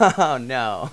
Oh no.